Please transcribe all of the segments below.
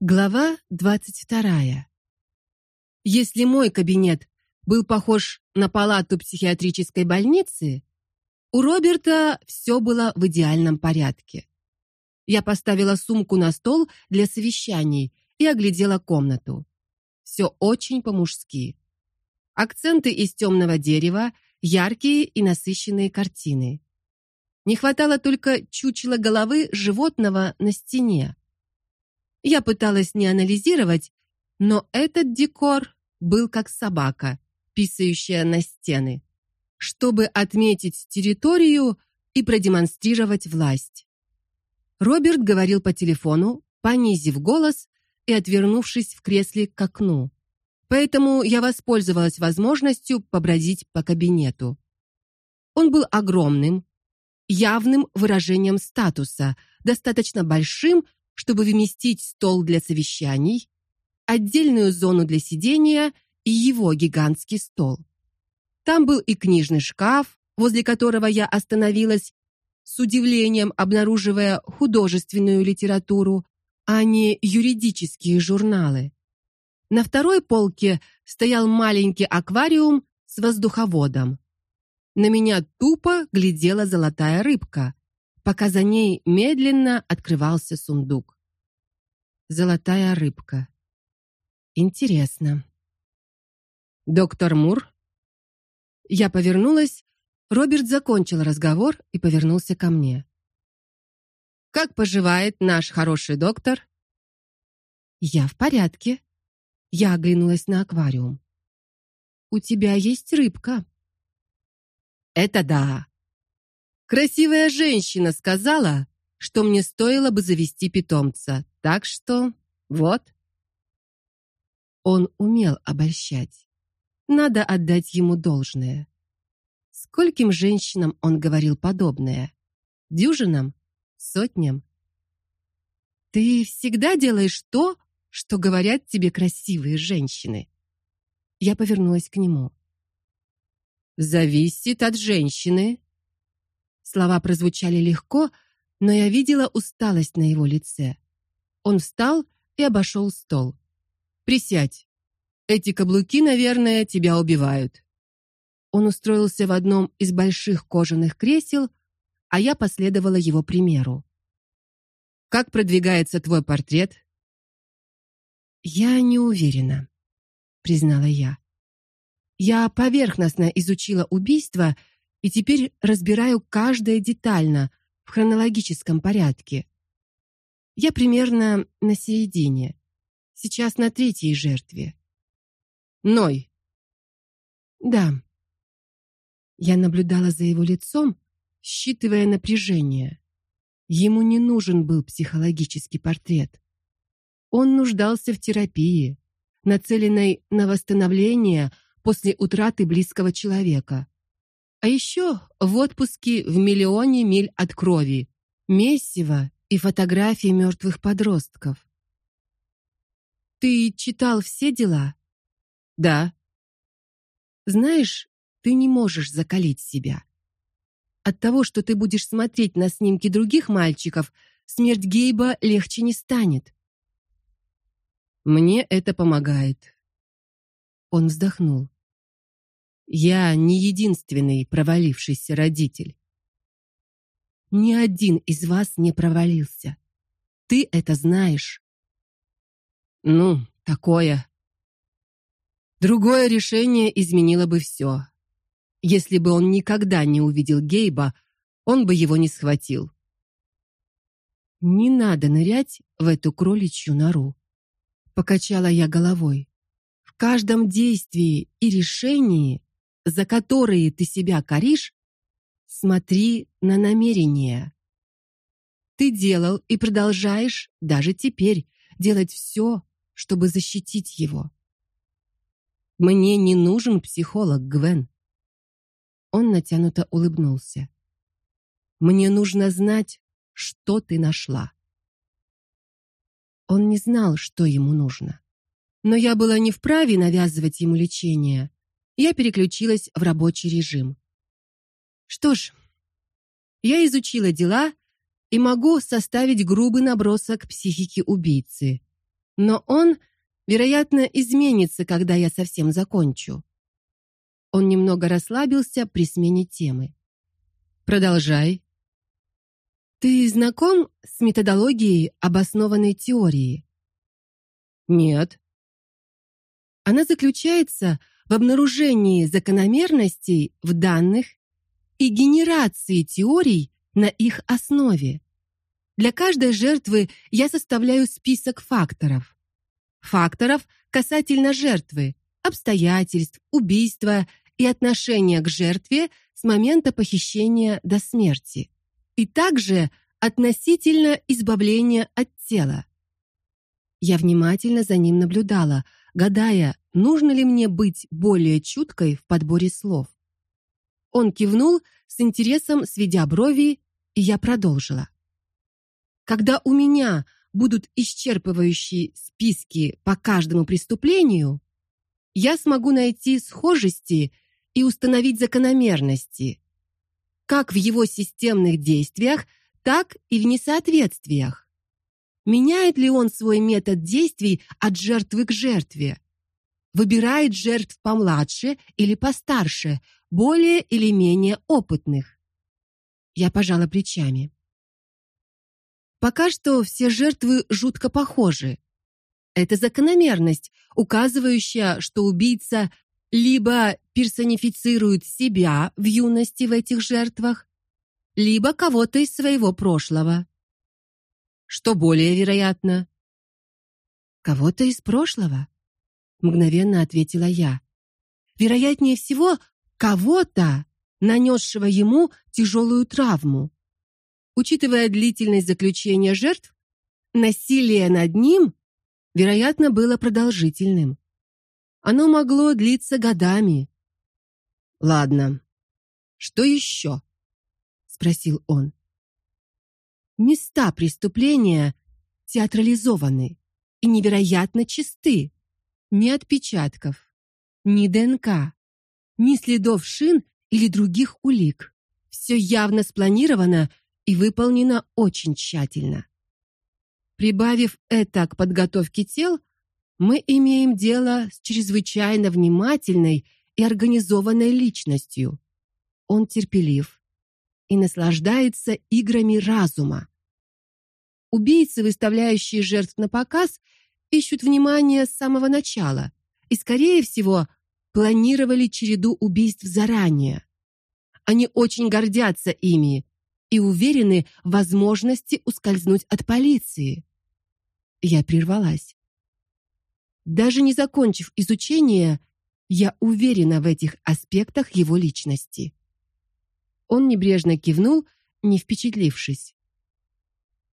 Глава двадцать вторая. Если мой кабинет был похож на палату психиатрической больницы, у Роберта все было в идеальном порядке. Я поставила сумку на стол для совещаний и оглядела комнату. Все очень по-мужски. Акценты из темного дерева, яркие и насыщенные картины. Не хватало только чучела головы животного на стене. Я пыталась не анализировать, но этот декор был как собака, писающая на стены, чтобы отметить территорию и продемонстрировать власть. Роберт говорил по телефону, понизив голос и отвернувшись в кресле к окну. Поэтому я воспользовалась возможностью побродить по кабинету. Он был огромным, явным выражением статуса, достаточно большим, чтобы вместить стол для совещаний, отдельную зону для сидения и его гигантский стол. Там был и книжный шкаф, возле которого я остановилась, с удивлением обнаруживая художественную литературу, а не юридические журналы. На второй полке стоял маленький аквариум с воздуховодом. На меня тупо глядела золотая рыбка, пока за ней медленно открывался сундук. Золотая рыбка. Интересно. Доктор Мур. Я повернулась. Роберт закончил разговор и повернулся ко мне. Как поживает наш хороший доктор? Я в порядке. Я оглянулась на аквариум. У тебя есть рыбка? Это да. Красивая женщина сказала, что мне стоило бы завести питомца. Так что вот. Он умел обольщать. Надо отдать ему должное. Скольким женщинам он говорил подобное? Дюжинам? Сотням? Ты всегда делаешь то, что говорят тебе красивые женщины. Я повернулась к нему. Зависит от женщины, Слова прозвучали легко, но я видела усталость на его лице. Он встал и обошел стол. Присядь. Эти каблуки, наверное, тебя убивают. Он устроился в одном из больших кожаных кресел, а я последовала его примеру. Как продвигается твой портрет? Я не уверена, признала я. Я поверхностно изучила убийство и теперь разбираю каждое детально в хронологическом порядке. Я примерно на середине. Сейчас на третьей жертве. Ной. Да. Я наблюдала за его лицом, считывая напряжение. Ему не нужен был психологический портрет. Он нуждался в терапии, нацеленной на восстановление после утраты близкого человека. А еще в отпуске в миллионе миль от крови, месиво и фотографии мертвых подростков. Ты читал все дела? Да. Знаешь, ты не можешь закалить себя. От того, что ты будешь смотреть на снимки других мальчиков, смерть Гейба легче не станет. Мне это помогает. Он вздохнул. Я не единственный провалившийся родитель. Ни один из вас не провалился. Ты это знаешь. Ну, такое. Другое решение изменило бы все. Если бы он никогда не увидел Гейба, он бы его не схватил. Не надо нырять в эту кроличью нору, покачала я головой. В каждом действии и решении за которые ты себя коришь, смотри на намерения. Ты делал и продолжаешь даже теперь делать все, чтобы защитить его. Мне не нужен психолог, Гвен. Он натянуто улыбнулся. Мне нужно знать, что ты нашла. Он не знал, что ему нужно. Но я была не вправе навязывать ему лечение я переключилась в рабочий режим. Что ж, я изучила дела и могу составить грубый набросок психики убийцы. Но он, вероятно, изменится, когда я совсем закончу. Он немного расслабился при смене темы. Продолжай. Ты знаком с методологией обоснованной теории? Нет. Она заключается в обнаружении закономерностей в данных и генерации теорий на их основе. Для каждой жертвы я составляю список факторов. Факторов касательно жертвы, обстоятельств, убийства и отношения к жертве с момента похищения до смерти. И также относительно избавления от тела. Я внимательно за ним наблюдала, гадая, нужно ли мне быть более чуткой в подборе слов. Он кивнул с интересом, сведя брови, и я продолжила. Когда у меня будут исчерпывающие списки по каждому преступлению, я смогу найти схожести и установить закономерности, как в его системных действиях, так и в несоответствиях. Меняет ли он свой метод действий от жертвы к жертве? Выбирает жертв помладше или постарше, более или менее опытных? Я пожала плечами. Пока что все жертвы жутко похожи. Это закономерность, указывающая, что убийца либо персонифицирует себя в юности в этих жертвах, либо кого-то из своего прошлого. Что более вероятно? Кого-то из прошлого, мгновенно ответила я. Вероятнее всего, кого-то, нанесшего ему тяжелую травму. Учитывая длительность заключения жертв, насилие над ним, вероятно, было продолжительным. Оно могло длиться годами. Ладно. Что еще? спросил он. Места преступления театрализованы и невероятно чисты. Ни отпечатков, ни ДНК, ни следов шин или других улик. Все явно спланировано и выполнено очень тщательно. Прибавив это к подготовке тел, мы имеем дело с чрезвычайно внимательной и организованной личностью. Он терпелив и наслаждается играми разума. Убийцы, выставляющие жертв на показ, ищут внимания с самого начала и, скорее всего, планировали череду убийств заранее. Они очень гордятся ими и уверены в возможности ускользнуть от полиции. Я прервалась. Даже не закончив изучение, я уверена в этих аспектах его личности. Он небрежно кивнул, не впечатлившись.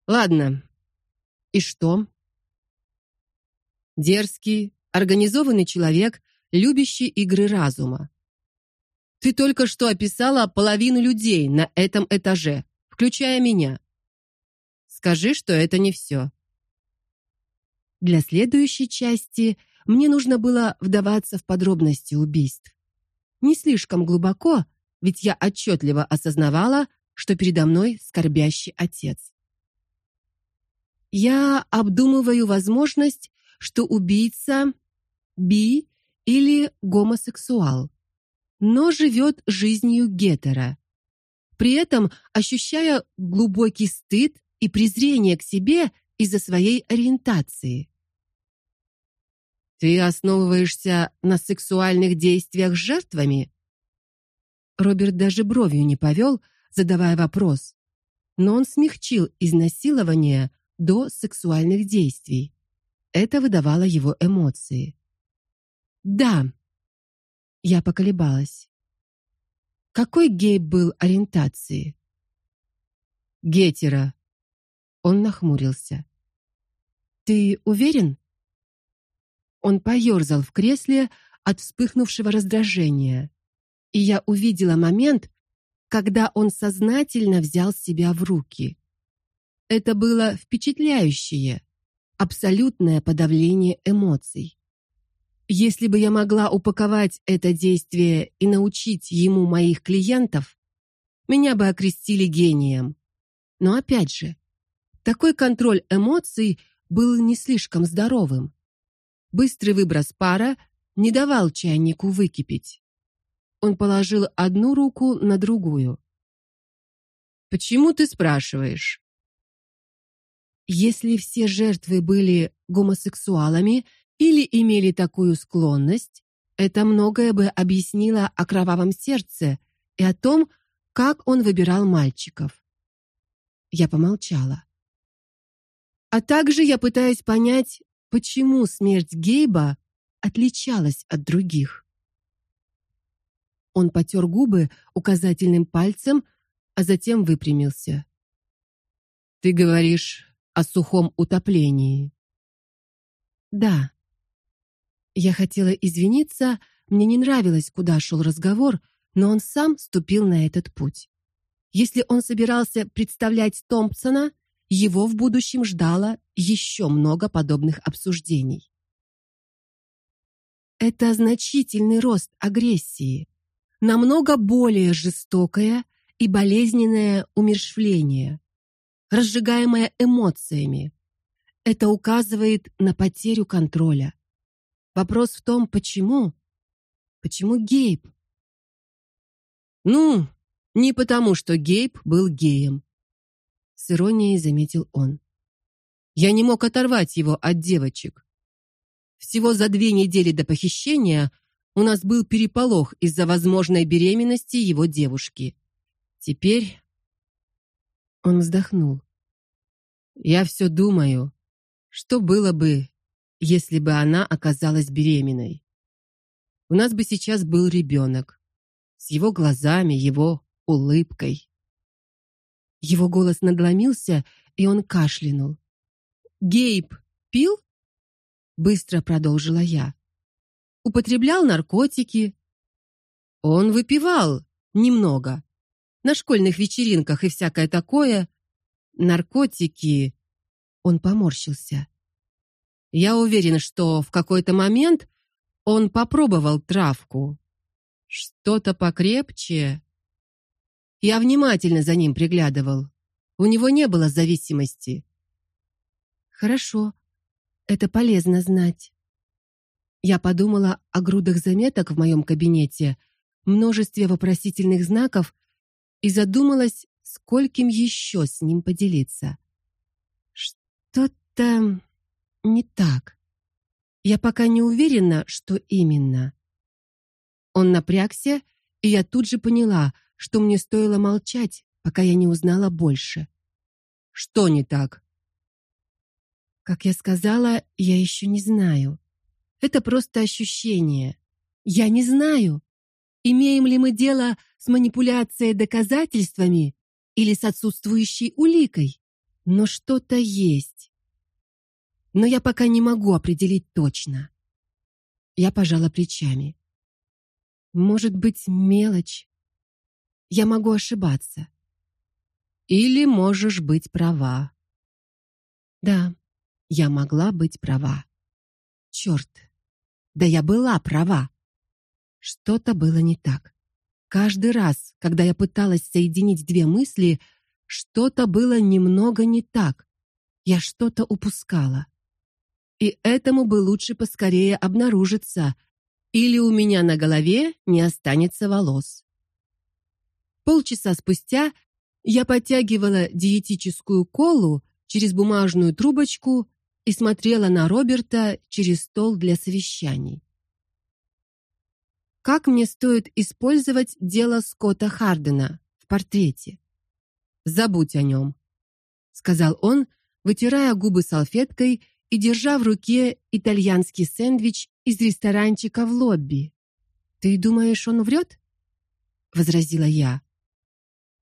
Ладно. И что? Дерзкий, организованный человек, любящий игры разума. Ты только что описала половину людей на этом этаже, включая меня. Скажи, что это не все. Для следующей части мне нужно было вдаваться в подробности убийств. Не слишком глубоко, ведь я отчетливо осознавала, что передо мной скорбящий отец. Я обдумываю возможность, что убийца би или гомосексуал, но живет жизнью гетера. При этом ощущая глубокий стыд и презрение к себе из-за своей ориентации. Ты основываешься на сексуальных действиях с жертвами? Роберт даже бровью не повел, задавая вопрос. Но он смягчил изнасилование до сексуальных действий. Это выдавало его эмоции. Да. Я поколебалась. Какой гей был ориентации? Гетера. Он нахмурился. Ты уверен? Он поерзал в кресле от вспыхнувшего раздражения. И я увидела момент, когда он сознательно взял себя в руки. Это было впечатляющее, абсолютное подавление эмоций. Если бы я могла упаковать это действие и научить ему моих клиентов, меня бы окрестили гением. Но опять же, такой контроль эмоций был не слишком здоровым. Быстрый выброс пара не давал чайнику выкипеть. Он положил одну руку на другую. Почему ты спрашиваешь? Если все жертвы были гомосексуалами или имели такую склонность, это многое бы объяснило о кровавом сердце и о том, как он выбирал мальчиков. Я помолчала. А также я пытаюсь понять, почему смерть Гейба отличалась от других. Он потер губы указательным пальцем, а затем выпрямился. Ты говоришь о сухом утоплении. Да. Я хотела извиниться, мне не нравилось, куда шел разговор, но он сам ступил на этот путь. Если он собирался представлять Томпсона, его в будущем ждало еще много подобных обсуждений. Это значительный рост агрессии, намного более жестокое и болезненное умерщвление, разжигаемое эмоциями. Это указывает на потерю контроля. Вопрос в том, почему? Почему Гейб? Ну, не потому, что Гейб был геем, с иронией заметил он. Я не мог оторвать его от девочек. Всего за две недели до похищения у нас был переполох из-за возможной беременности его девушки. Теперь он вздохнул. Я все думаю, что было бы, если бы она оказалась беременной. У нас бы сейчас был ребенок с его глазами, его улыбкой. Его голос надломился, и он кашлянул. Гейб пил? быстро продолжила я. Употреблял наркотики. Он выпивал немного на школьных вечеринках и всякое такое. Наркотики. Он поморщился. Я уверен, что в какой-то момент он попробовал травку. Что-то покрепче. Я внимательно за ним приглядывал. У него не было зависимости. Хорошо. Это полезно знать. Я подумала о грудах заметок в моем кабинете, множестве вопросительных знаков и задумалась, скольким еще с ним поделиться. Что-то не так. Я пока не уверена, что именно. Он напрягся, и я тут же поняла, что мне стоило молчать, пока я не узнала больше. Что не так? Как я сказала, я еще не знаю. Это просто ощущение. Я не знаю, имеем ли мы дело с манипуляцией доказательствами или с отсутствующей уликой, но что-то есть. Но я пока не могу определить точно. Я пожала плечами. Может быть, мелочь. Я могу ошибаться. Или можешь быть права. Да, я могла быть права. Черт, Да я была права. Что-то было не так. Каждый раз, когда я пыталась соединить две мысли, что-то было немного не так. Я что-то упускала. И этому бы лучше поскорее обнаружиться, или у меня на голове не останется волос. Полчаса спустя я подтягивала диетическую колу через бумажную трубочку и смотрела на Роберта через стол для совещаний. Как мне стоит использовать дело Скотта Хардена в портрете? Забудь о нем», — сказал он, вытирая губы салфеткой и держа в руке итальянский сэндвич из ресторанчика в лобби. Ты думаешь, он врет?» — возразила я.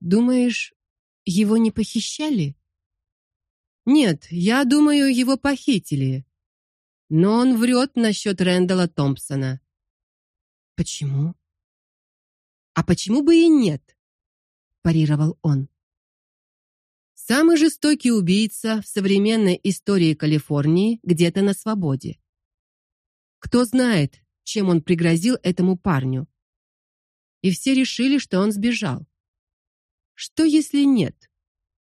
Думаешь, его не похищали? Нет, я думаю, его похитили. Но он врет насчет Рэндала Томпсона. Почему? А почему бы и нет? парировал он. Самый жестокий убийца в современной истории Калифорнии где-то на свободе. Кто знает, чем он пригрозил этому парню? И все решили, что он сбежал. Что если нет?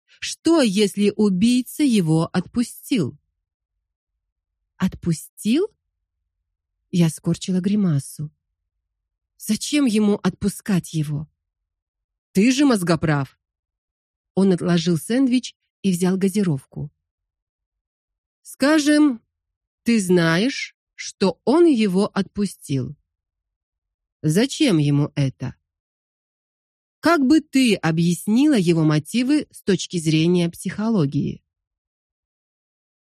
Что если убийца его отпустил? отпустил? Я скорчила гримасу. Зачем ему отпускать его? Ты же мозгоправ. Он отложил сэндвич и взял газировку. Скажем, ты знаешь, что он его отпустил. Зачем ему это? Как бы ты объяснила его мотивы с точки зрения психологии?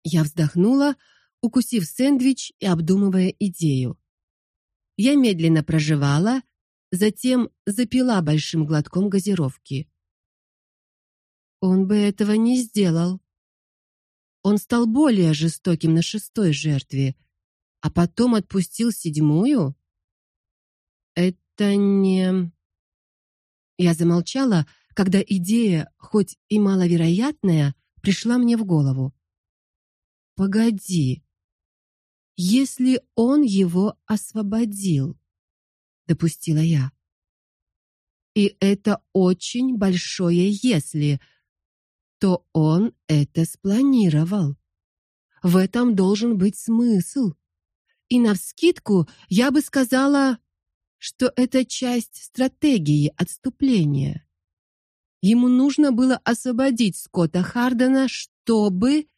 Я вздохнула, укусив сэндвич и обдумывая идею. Я медленно прожевала, затем запила большим глотком газировки. Он бы этого не сделал. Он стал более жестоким на шестой жертве, а потом отпустил седьмую. Это не Я замолчала, когда идея, хоть и маловероятная, пришла мне в голову. Погоди. Если он его освободил, допустила я. И это очень большое если, то он это спланировал. В этом должен быть смысл. И навскидку я бы сказала, что это часть стратегии отступления. Ему нужно было освободить Скотта Хардена, чтобы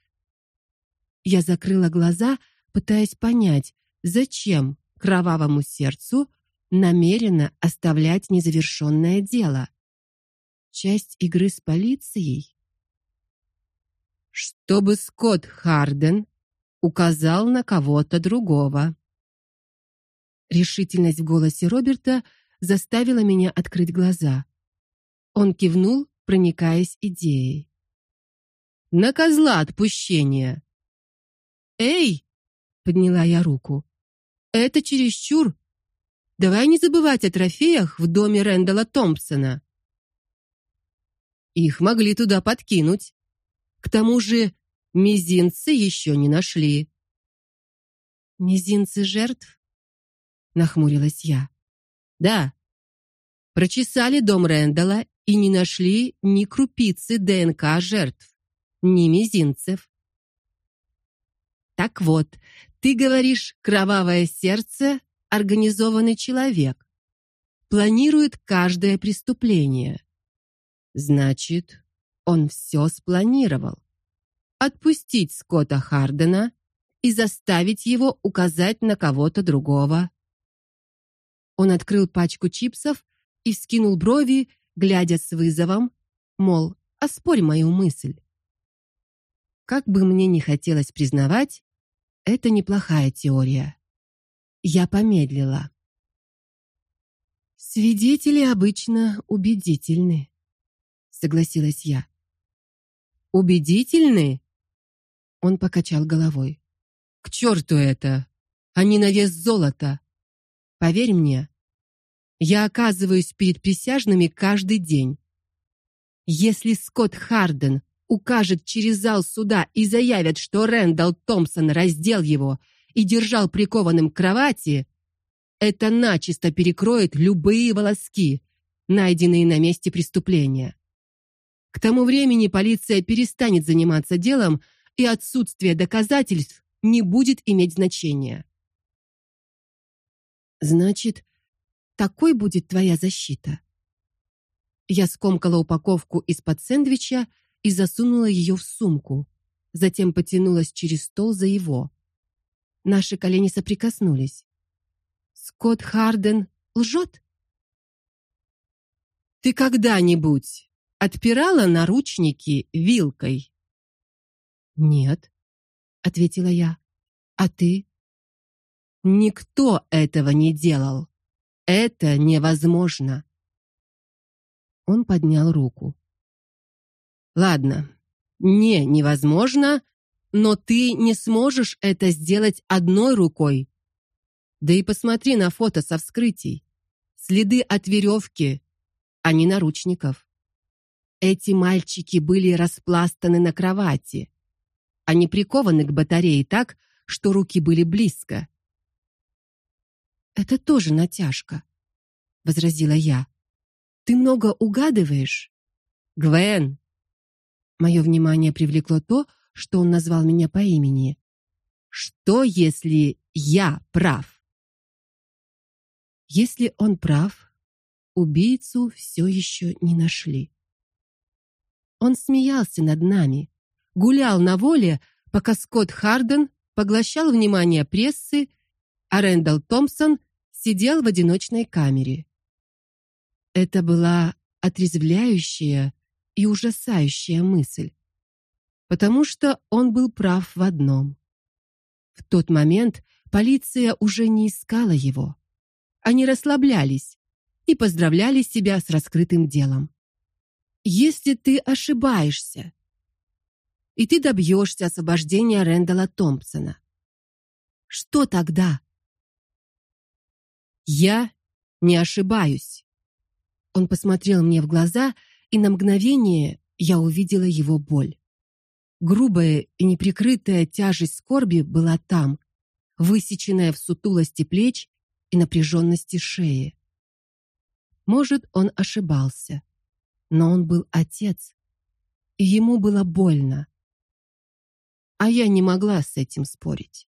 Я закрыла глаза, пытаясь понять, зачем кровавому сердцу намеренно оставлять незавершенное дело. Часть игры с полицией. Чтобы Скотт Харден указал на кого-то другого. Решительность в голосе Роберта заставила меня открыть глаза. Он кивнул, проникаясь идеей. На козла отпущения. Эй, подняла я руку. Это чересчур. Давай не забывать о трофеях в доме Рэндала Томпсона. Их могли туда подкинуть. К тому же Мизинцы еще не нашли. Мизинцы жертв? нахмурилась я. Да. Прочесали дом Рэндала и не нашли ни крупицы ДНК жертв, ни мизинцев. Так вот, ты говоришь, кровавое сердце организованный человек. Планирует каждое преступление. Значит, он все спланировал отпустить Скотта Хардена и заставить его указать на кого-то другого. Он открыл пачку чипсов и вскинул брови, глядя с вызовом, мол, оспорь мою мысль. Как бы мне ни хотелось признавать, это неплохая теория. Я помедлила. Свидетели обычно убедительны, согласилась я. Убедительны? Он покачал головой. К черту это. Они на вес золота. Поверь мне, я оказываюсь перед присяжными каждый день. Если Скотт Харден укажет через зал суда и заявит, что Рэндалл Томпсон раздел его и держал прикованным к кровати, это начисто перекроет любые волоски, найденные на месте преступления. К тому времени полиция перестанет заниматься делом, и отсутствие доказательств не будет иметь значения. Значит, такой будет твоя защита. Я скомкала упаковку из-под сэндвича и засунула ее в сумку, затем потянулась через стол за его. Наши колени соприкоснулись. Скотт Харден лжет? Ты когда-нибудь отпирала наручники вилкой? Нет, ответила я. А ты? Никто этого не делал. Это невозможно. Он поднял руку. Ладно. Не, невозможно, но ты не сможешь это сделать одной рукой. Да и посмотри на фото со вскрытий. Следы от веревки, а не наручников. Эти мальчики были распластаны на кровати. Они прикованы к батарее так, что руки были близко. Это тоже натяжка, возразила я. Ты много угадываешь. Гвен. Мое внимание привлекло то, что он назвал меня по имени. Что, если я прав? Если он прав, убийцу все еще не нашли. Он смеялся над нами, гулял на воле, пока Скотт Харден поглощал внимание прессы, а Рэндалл Томпсон сидел в одиночной камере. Это была отрезвляющая и ужасающая мысль, потому что он был прав в одном. В тот момент полиция уже не искала его. Они расслаблялись и поздравляли себя с раскрытым делом. Если ты ошибаешься, и ты добьешься освобождения Рэндала Томпсона, что тогда? Я не ошибаюсь. Он посмотрел мне в глаза, и на мгновение я увидела его боль. Грубая и неприкрытая тяжесть скорби была там, высеченная в сутулости плеч и напряженности шеи. Может, он ошибался, но он был отец, и ему было больно. А я не могла с этим спорить.